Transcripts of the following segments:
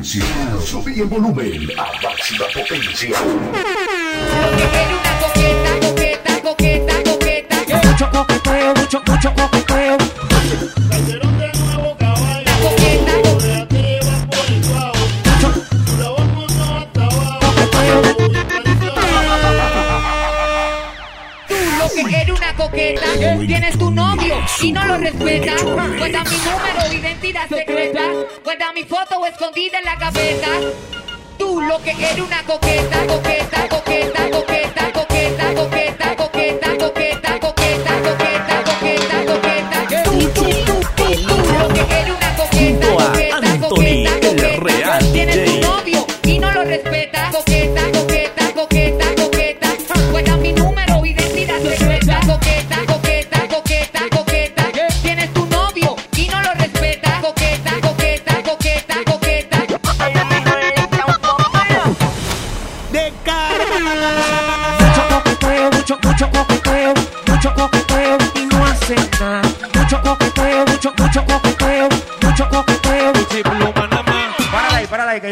potencia. Subí el volumen a máxima potencia. coqueta, coqueta, coqueta, coqueta. Mucho coqueteo, mucho, mucho coqueteo. coqueta, tienes tu novio y no lo respetas, pues a mi número de identidad secreta. Guarda mi foto escondida en la cabeza. Tú lo que eres una coqueta, coqueta, coqueta, coqueta, coqueta.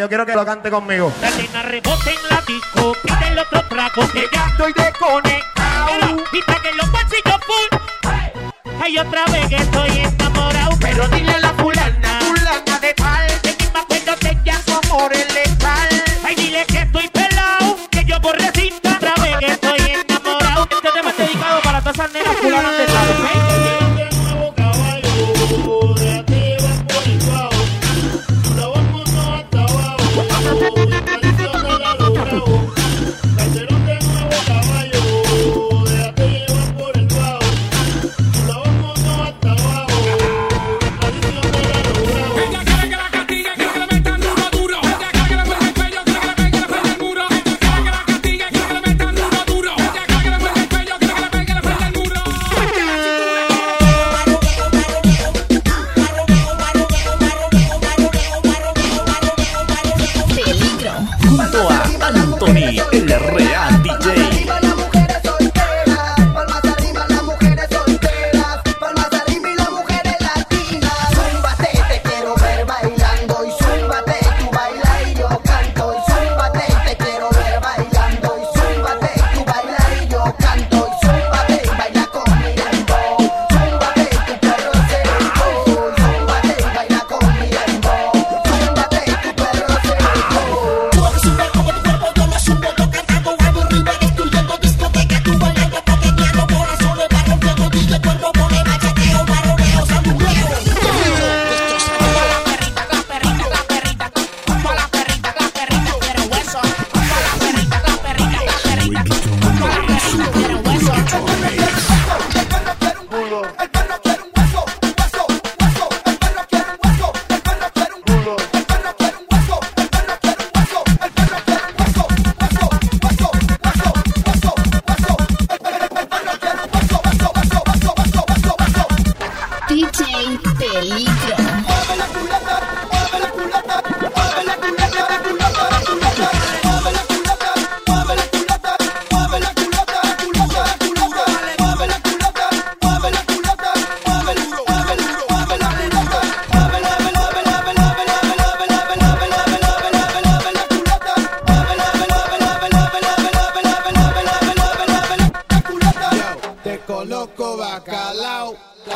quiero que lo cante conmigo. Dale una rebote en la disco, pide el otro trago, que ya estoy desconectado. Y que los bolsillos full. Hay otra vez que estoy enamorado. Pero dile a la fulana, fulana de tal, que ni me acuerdo ya su amor.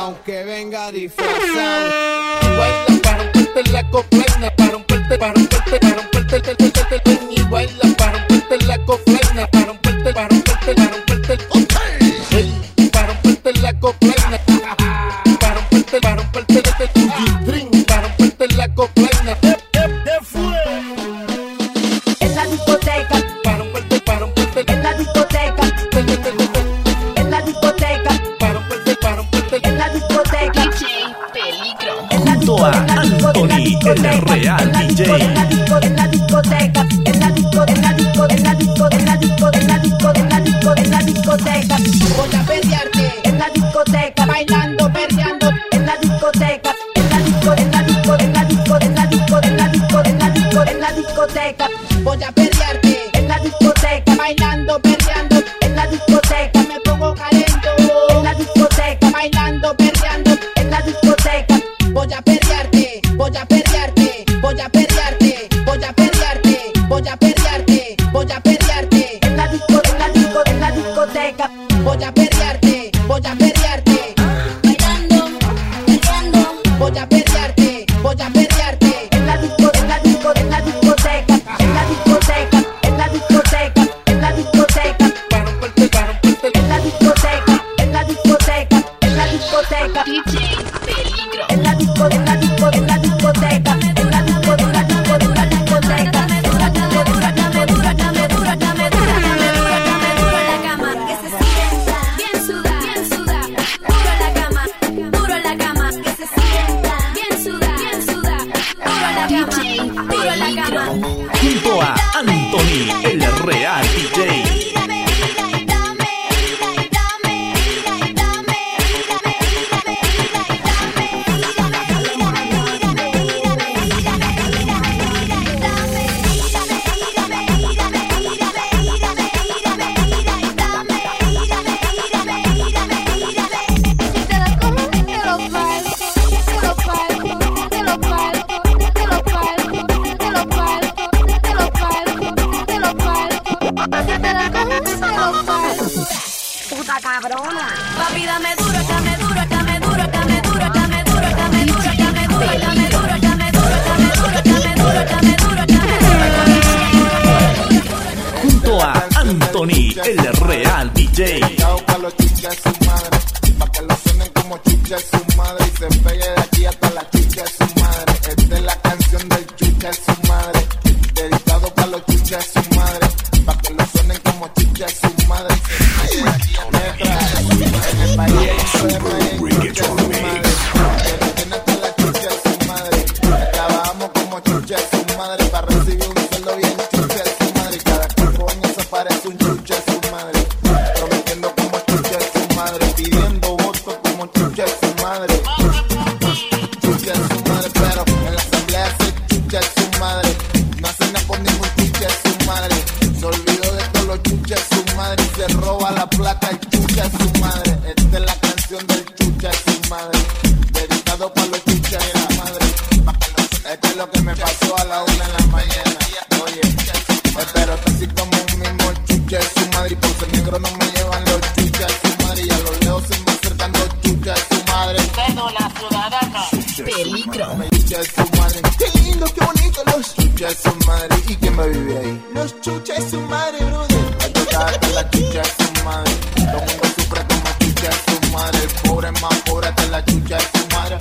aunque venga disfrazado. Baila para romperte la coplana, voy a perrearte. Bailando, perreando, voy a perrearte, voy a perrearte. En la discoteca, en la discoteca, en la discoteca, en la discoteca, en la discoteca, en la discoteca. En la discoteca, en la discoteca, en la discoteca. Anthony, el real DJ. Madre y se roba la placa y chucha de su madre. Esta es la canción del chucha de su madre, dedicado para los chuchas de su madre. Esto es lo que me pasó a la una de la mañana. Oye, espero que así como un mismo chucha de su madre. Y por ser negro no me llevan los chuchas de su madre. Y a los lejos se me acercan los chuchas de su madre. Peligro. Me chucha de su madre. Qué lindo, qué bonito los chuchas de su madre. ¿Y quién va a vivir ahí? Los chuchas de su madre, brother. La chucha de su madre. Todo el mundo sufre como chucha de su madre. El pobre es más pobre hasta la chucha de su madre.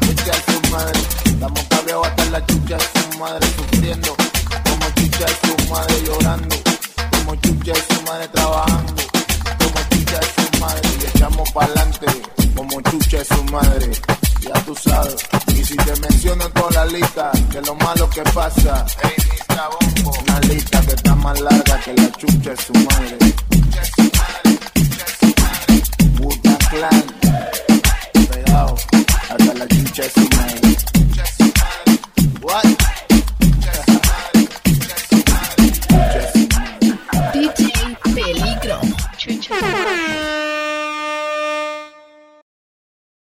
Chucha de su madre. Estamos cabreados hasta la chucha de su madre. Sufriendo como chucha de su madre. Llorando como chucha de su madre. Trabajando como chucha de su madre. Y echamos pa'lante como chucha de su madre. Ya tú sabes. Y si te menciono toda la lista de lo malo que pasa, una lista que está más larga que la chucha de su madre. Buta Clan.